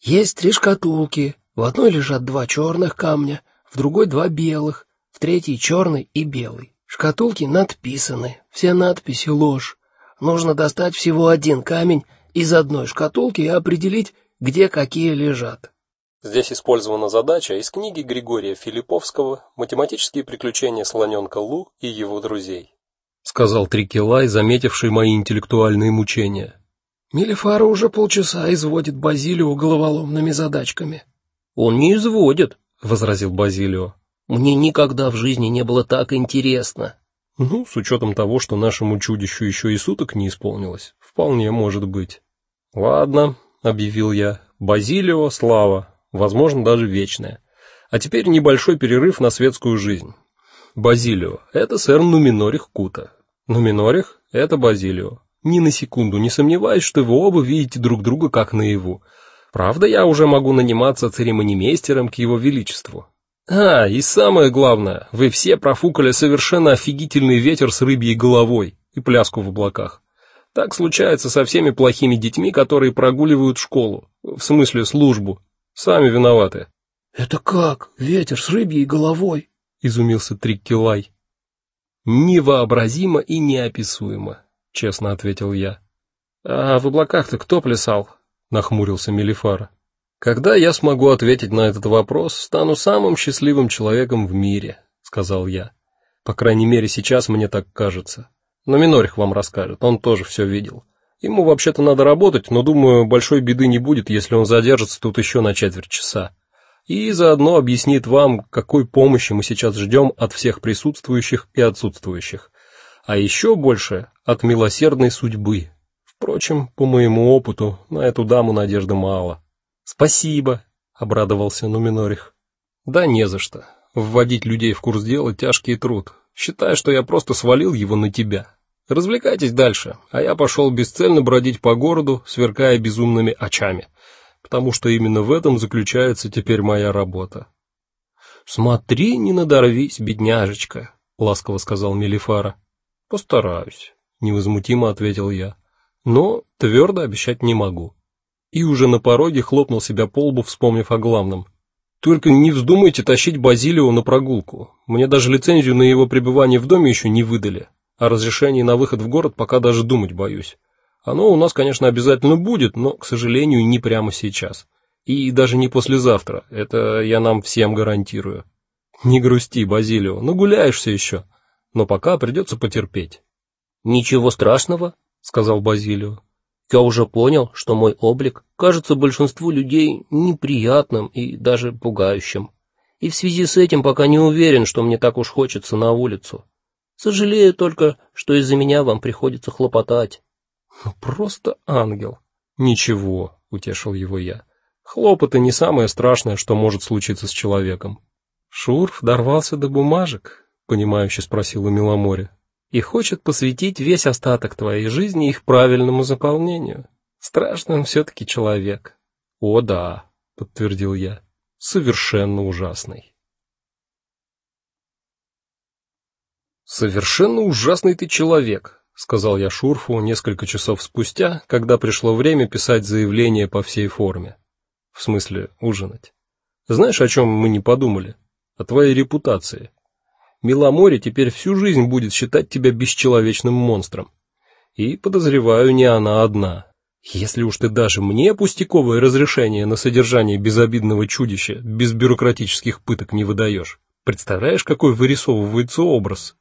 Есть три шкатулки. В одной лежат два черных камня, в другой два белых, в третьей черный и белый. Шкатулки надписаны, все надписи ложь. Нужно достать всего один камень из одной шкатулки и определить, где какие лежат. Здесь использована задача из книги Григория Филипповского «Математические приключения слоненка Лу и его друзей», сказал Трикелай, заметивший мои интеллектуальные мучения. Мелифара уже полчаса изводит Базилио головоломными задачками. Он не изводит, возразил Базилио. Мне никогда в жизни не было так интересно. Ну, с учетом того, что нашему чудищу еще и суток не исполнилось, вполне может быть. Ладно, объявил я. Базилио, слава, возможно, даже вечная. А теперь небольшой перерыв на светскую жизнь. Базилио это сэр Нуминорих Кута. Нуминорих это Базилио. Ни на секунду не сомневаюсь, что вы оба видите друг друга как наяву. Правда, я уже могу наниматься церемонимейстером к его величеству. А, и самое главное, вы все профукали совершенно офигительный ветер с рыбьей головой и пляску в облаках. Так случается со всеми плохими детьми, которые прогуливают школу, в смысле службу. Сами виноваты. Это как? Ветер с рыбьей головой? изумился Триккилай. Невообразимо и неописуемо честно ответил я. А в облаках-то кто плясал? нахмурился Мелифара. Когда я смогу ответить на этот вопрос, стану самым счастливым человеком в мире, сказал я. По крайней мере, сейчас мне так кажется. Но Минорих вам расскажет, он тоже все видел. Ему вообще-то надо работать, но думаю, большой беды не будет, если он задержится тут еще на четверть часа. И заодно объяснит вам, какой помощи мы сейчас ждем от всех присутствующих и отсутствующих а еще больше от милосердной судьбы. Впрочем, по моему опыту, на эту даму надежды мало. Спасибо, обрадовался Нуминорих. Да не за что. Вводить людей в курс дела тяжкий труд. Считай, что я просто свалил его на тебя. Развлекайтесь дальше, а я пошел бесцельно бродить по городу, сверкая безумными очами, потому что именно в этом заключается теперь моя работа. Смотри, не надорвись, бедняжечка, ласково сказал Мелифара. Постараюсь, невозмутимо ответил я. Но твердо обещать не могу. И уже на пороге хлопнул себя по лбу, вспомнив о главном. Только не вздумайте тащить Базилио на прогулку. Мне даже лицензию на его пребывание в доме еще не выдали, а разрешение на выход в город пока даже думать боюсь. Оно у нас, конечно, обязательно будет, но, к сожалению, не прямо сейчас. И даже не послезавтра. Это я нам всем гарантирую. Не грусти, Базилио, нагуляешься еще но пока придется потерпеть. Ничего страшного, сказал Базилио. Я уже понял, что мой облик кажется большинству людей неприятным и даже пугающим. И в связи с этим пока не уверен, что мне так уж хочется на улицу. Сожалею только, что из-за меня вам приходится хлопотать. Ну просто ангел. Ничего, утешил его я. Хлопоты не самое страшное, что может случиться с человеком. Шурф дорвался до бумажек, понимающе спросила Миломоре. И хочет посвятить весь остаток твоей жизни их правильному заполнению. Страшный он все таки человек. О да, подтвердил я. Совершенно ужасный. Совершенно ужасный ты человек, сказал я Шурфу несколько часов спустя, когда пришло время писать заявление по всей форме. В смысле, ужинать. Знаешь, о чем мы не подумали? О твоей репутации. Миломоре теперь всю жизнь будет считать тебя бесчеловечным монстром. И подозреваю, не она одна. Если уж ты даже мне пустяковое разрешение на содержание безобидного чудища без бюрократических пыток не выдаешь, представляешь, какой вырисовывается образ?